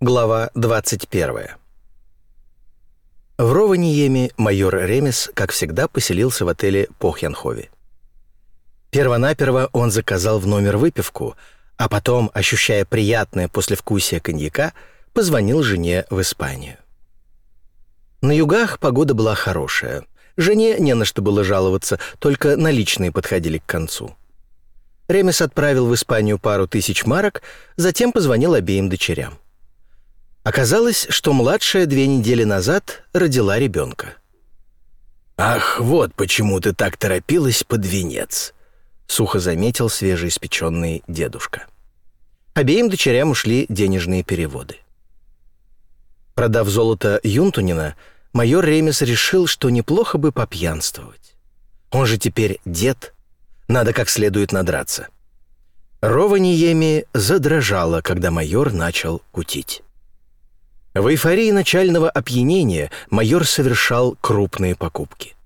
Глава 21. В Рованиеме майор Ремес, как всегда, поселился в отеле Похьянхове. Первонаперво он заказал в номер выпивку, а потом, ощущая приятное послевкусие коньяка, позвонил жене в Испанию. На югах погода была хорошая. Жене не на что было жаловаться, только наличные подходили к концу. Ремес отправил в Испанию пару тысяч марок, затем позвонил обеим дочерям. Оказалось, что младшая две недели назад родила ребенка. «Ах, вот почему ты так торопилась под венец», — сухо заметил свежеиспеченный дедушка. Обеим дочерям ушли денежные переводы. Продав золото Юнтунина, майор Ремес решил, что неплохо бы попьянствовать. Он же теперь дед, надо как следует надраться. Рованиеми задрожала, когда майор начал кутить. В эйфории начального опьянения майор совершал крупные покупки.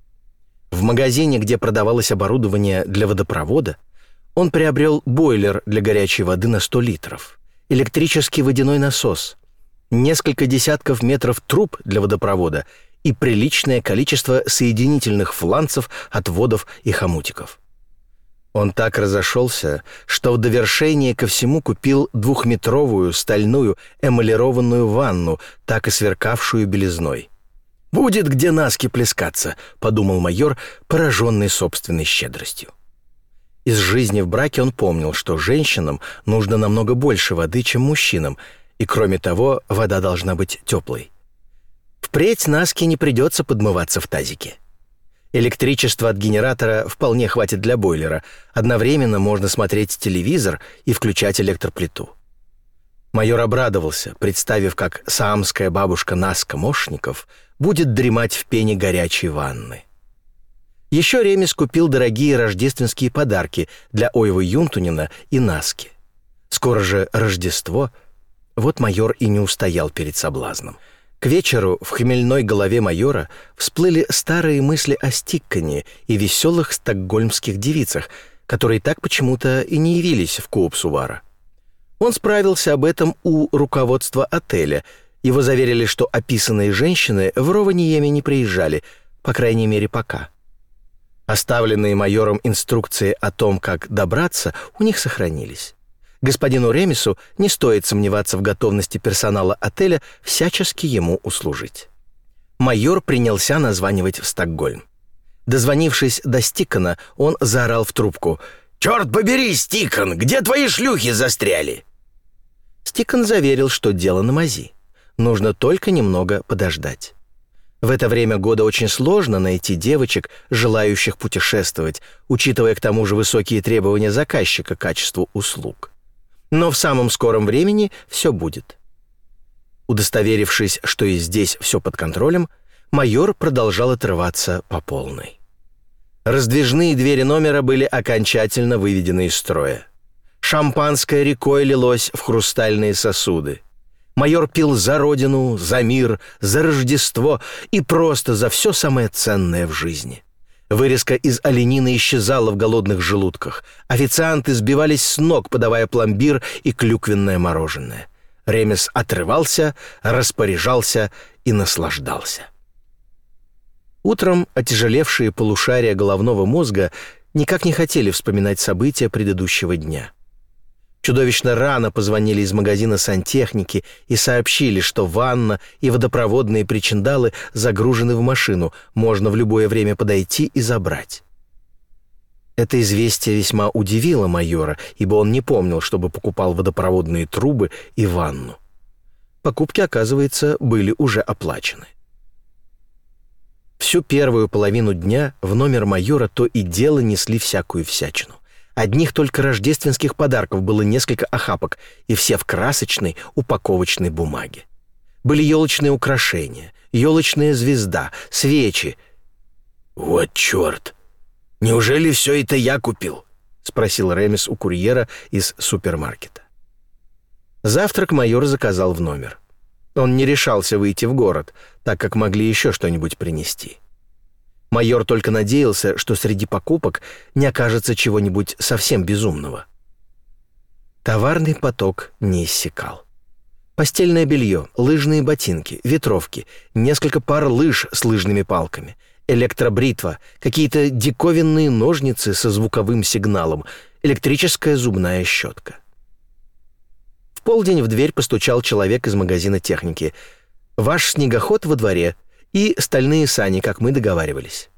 В магазине, где продавалось оборудование для водопровода, он приобрел бойлер для горячей воды на 100 литров, электрический водяной насос, несколько десятков метров труб для водопровода и приличное количество соединительных фланцев, отводов и хомутиков. Он так разошелся, что в довершение ко всему купил двухметровую стальную эмалированную ванну, так и сверкавшую белизной. «Будет где наски плескаться», — подумал майор, пораженный собственной щедростью. Из жизни в браке он помнил, что женщинам нужно намного больше воды, чем мужчинам, и, кроме того, вода должна быть теплой. Впредь Наске не придется подмываться в тазике. Электричества от генератора вполне хватит для бойлера. Одновременно можно смотреть телевизор и включать электроплиту. Майор обрадовался, представив, как саамская бабушка Наска Мошников будет дремать в пене горячей ванны. Еще Ремес купил дорогие рождественские подарки для Ойвы Юнтунина и Наски. Скоро же Рождество. Вот майор и не устоял перед соблазном — к вечеру в хмельной голове майора всплыли старые мысли о Стиккане и веселых стокгольмских девицах, которые так почему-то и не явились в Кууп Сувара. Он справился об этом у руководства отеля. Его заверили, что описанные женщины в Рованиеме не приезжали, по крайней мере, пока. Оставленные майором инструкции о том, как добраться, у них сохранились. Господину Ремису не стоит сомневаться в готовности персонала отеля всячески ему услужить. Майор принялся названивать в Стокгольм. Дозвонившись до Стикона, он заорал в трубку. «Черт побери, Стикон, где твои шлюхи застряли?» Стикон заверил, что дело на мази. Нужно только немного подождать. В это время года очень сложно найти девочек, желающих путешествовать, учитывая к тому же высокие требования заказчика к качеству услуг но в самом скором времени все будет. Удостоверившись, что и здесь все под контролем, майор продолжал отрываться по полной. Раздвижные двери номера были окончательно выведены из строя. Шампанское рекой лилось в хрустальные сосуды. Майор пил за родину, за мир, за Рождество и просто за все самое ценное в жизни. Вырезка из оленины исчезала в голодных желудках. Официанты сбивались с ног, подавая пломбир и клюквенное мороженое. Ремес отрывался, распоряжался и наслаждался. Утром отяжелевшие полушария головного мозга никак не хотели вспоминать события предыдущего дня. Чудовищно рано позвонили из магазина сантехники и сообщили, что ванна и водопроводные причиндалы загружены в машину, можно в любое время подойти и забрать. Это известие весьма удивило майора, ибо он не помнил, чтобы покупал водопроводные трубы и ванну. Покупки, оказывается, были уже оплачены. Всю первую половину дня в номер майора то и дело несли всякую всячину. Одних только рождественских подарков было несколько охапок, и все в красочной упаковочной бумаге. Были елочные украшения, елочная звезда, свечи. «Вот черт! Неужели все это я купил?» — спросил Ремис у курьера из супермаркета. Завтрак майор заказал в номер. Он не решался выйти в город, так как могли еще что-нибудь принести. Майор только надеялся, что среди покупок не окажется чего-нибудь совсем безумного. Товарный поток не иссякал. Постельное белье, лыжные ботинки, ветровки, несколько пар лыж с лыжными палками, электробритва, какие-то диковинные ножницы со звуковым сигналом, электрическая зубная щетка. В полдень в дверь постучал человек из магазина техники. «Ваш снегоход во дворе и стальные сани, как мы договаривались».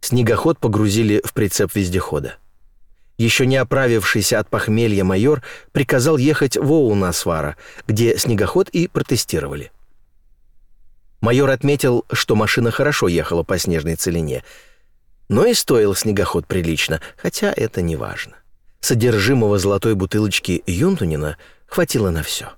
Снегоход погрузили в прицеп вездехода. Еще не оправившийся от похмелья майор приказал ехать в Оунасвара, где снегоход и протестировали. Майор отметил, что машина хорошо ехала по снежной целине, но и стоил снегоход прилично, хотя это не важно. Содержимого золотой бутылочки Юнтунина хватило на все.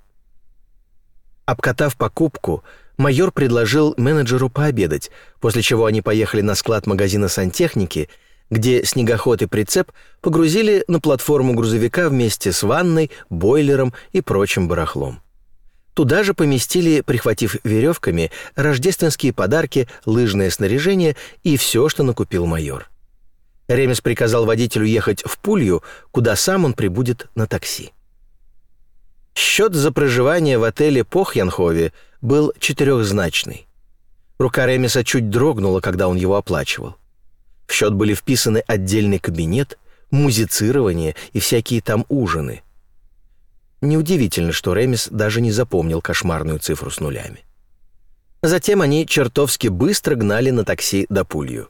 Обкатав покупку, майор предложил менеджеру пообедать, после чего они поехали на склад магазина сантехники, где снегоход и прицеп погрузили на платформу грузовика вместе с ванной, бойлером и прочим барахлом. Туда же поместили, прихватив веревками, рождественские подарки, лыжное снаряжение и все, что накупил майор. Ремес приказал водителю ехать в Пулью, куда сам он прибудет на такси. Счет за проживание в отеле Похьянхове был четырехзначный. Рука Ремеса чуть дрогнула, когда он его оплачивал. В счет были вписаны отдельный кабинет, музицирование и всякие там ужины. Неудивительно, что Ремес даже не запомнил кошмарную цифру с нулями. Затем они чертовски быстро гнали на такси до Пулью.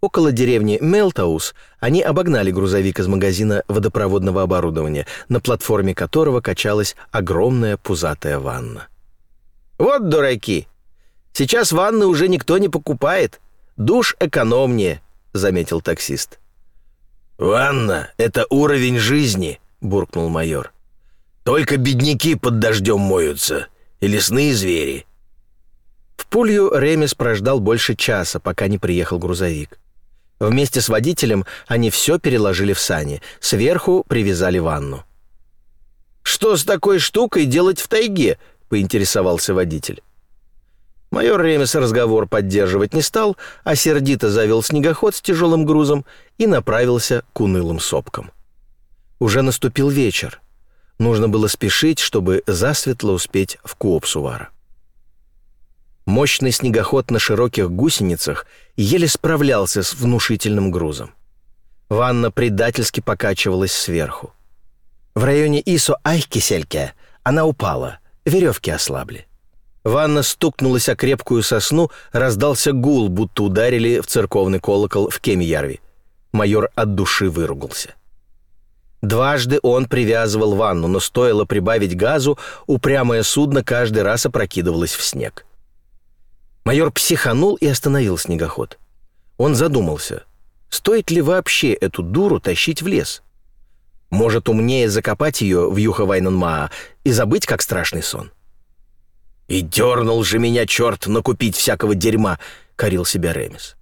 Около деревни Мелтаус они обогнали грузовик из магазина водопроводного оборудования, на платформе которого качалась огромная пузатая ванна. «Вот дураки! Сейчас ванны уже никто не покупает. Душ экономнее», — заметил таксист. «Ванна — это уровень жизни», — буркнул майор. «Только бедняки под дождем моются, и лесные звери». В Пулью Ремес прождал больше часа, пока не приехал грузовик. Вместе с водителем они все переложили в сани, сверху привязали ванну. «Что с такой штукой делать в тайге?» — поинтересовался водитель. Майор Ремес разговор поддерживать не стал, а сердито завел снегоход с тяжелым грузом и направился к унылым сопкам. Уже наступил вечер. Нужно было спешить, чтобы засветло успеть в Куопсувара. Мощный снегоход на широких гусеницах еле справлялся с внушительным грузом. Ванна предательски покачивалась сверху. В районе Исо-Айкисельке она упала, веревки ослабли. Ванна стукнулась о крепкую сосну, раздался гул, будто ударили в церковный колокол в Кемиярви. Майор от души выругался. Дважды он привязывал ванну, но стоило прибавить газу, упрямое судно каждый раз опрокидывалось в снег. Майор психанул и остановил снегоход. Он задумался, стоит ли вообще эту дуру тащить в лес? Может, умнее закопать ее в Юха-Вайненмаа и забыть, как страшный сон? «И дернул же меня черт накупить всякого дерьма!» — корил себя Ремес.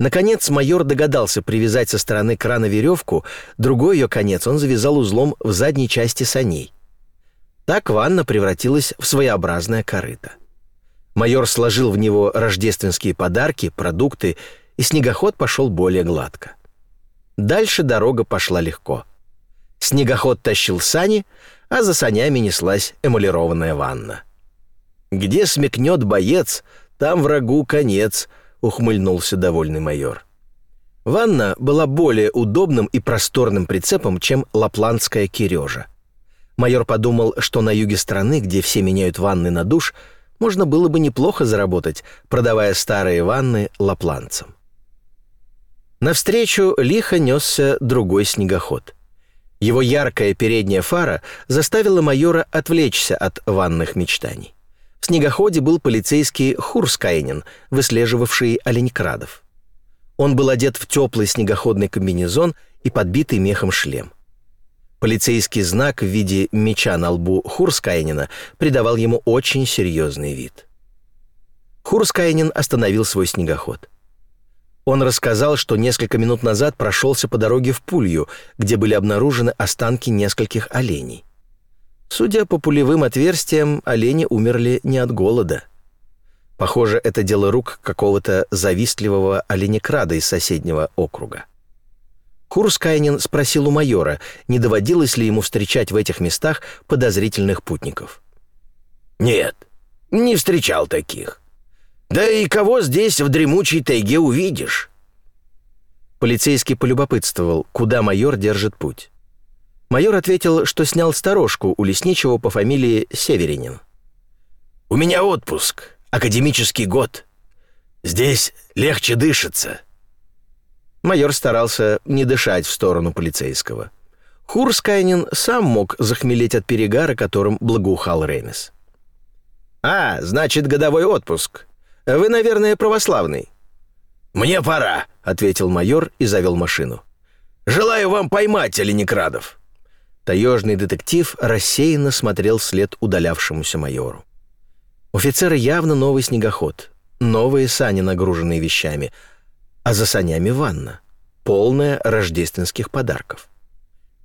Наконец майор догадался привязать со стороны крана веревку, другой ее конец он завязал узлом в задней части саней. Так ванна превратилась в своеобразное корыто. Майор сложил в него рождественские подарки, продукты, и снегоход пошел более гладко. Дальше дорога пошла легко. Снегоход тащил сани, а за санями неслась эмалированная ванна. «Где смекнет боец, там врагу конец», — ухмыльнулся довольный майор. Ванна была более удобным и просторным прицепом, чем лапландская кирежа. Майор подумал, что на юге страны, где все меняют ванны на душ — можно было бы неплохо заработать, продавая старые ванны лапланцам. Навстречу лихо несся другой снегоход. Его яркая передняя фара заставила майора отвлечься от ванных мечтаний. В снегоходе был полицейский Хурскайнин, выслеживавший оленькрадов. Он был одет в теплый снегоходный комбинезон и подбитый мехом шлем. Полицейский знак в виде меча на лбу Хурскайнина придавал ему очень серьезный вид. Хурскайнин остановил свой снегоход. Он рассказал, что несколько минут назад прошелся по дороге в Пулью, где были обнаружены останки нескольких оленей. Судя по пулевым отверстиям, олени умерли не от голода. Похоже, это дело рук какого-то завистливого оленекрада из соседнего округа. Хурскайнин спросил у майора, не доводилось ли ему встречать в этих местах подозрительных путников. «Нет, не встречал таких. Да и кого здесь в дремучей тайге увидишь?» Полицейский полюбопытствовал, куда майор держит путь. Майор ответил, что снял сторожку у лесничего по фамилии Северинин. «У меня отпуск, академический год. Здесь легче дышится». Майор старался не дышать в сторону полицейского. Хурскайнин сам мог захмелеть от перегара, которым благоухал Рейнес. «А, значит, годовой отпуск. Вы, наверное, православный». «Мне пора», — ответил майор и завел машину. «Желаю вам поймать оленекрадов». Таежный детектив рассеянно смотрел след удалявшемуся майору. У офицера явно новый снегоход, новые сани, нагруженные вещами, а за санями ванна, полная рождественских подарков.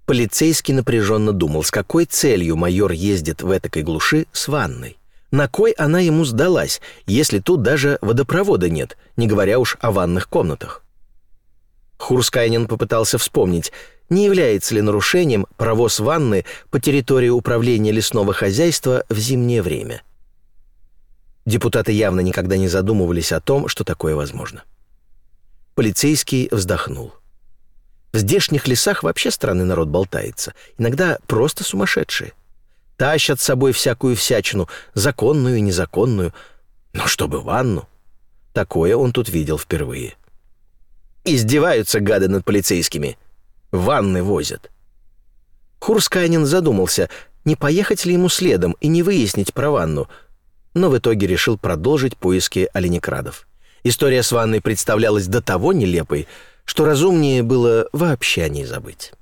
Полицейский напряженно думал, с какой целью майор ездит в этакой глуши с ванной. На кой она ему сдалась, если тут даже водопровода нет, не говоря уж о ванных комнатах? Хурскайнин попытался вспомнить, не является ли нарушением провоз ванны по территории управления лесного хозяйства в зимнее время. Депутаты явно никогда не задумывались о том, что такое возможно. Полицейский вздохнул. В здешних лесах вообще странный народ болтается, иногда просто сумасшедшие. Тащат с собой всякую всячину, законную и незаконную, но чтобы ванну. Такое он тут видел впервые. Издеваются гады над полицейскими — Ванны возят. Хурскайнин задумался, не поехать ли ему следом и не выяснить про ванну, но в итоге решил продолжить поиски оленекрадов. История с ванной представлялась до того нелепой, что разумнее было вообще о ней забыть.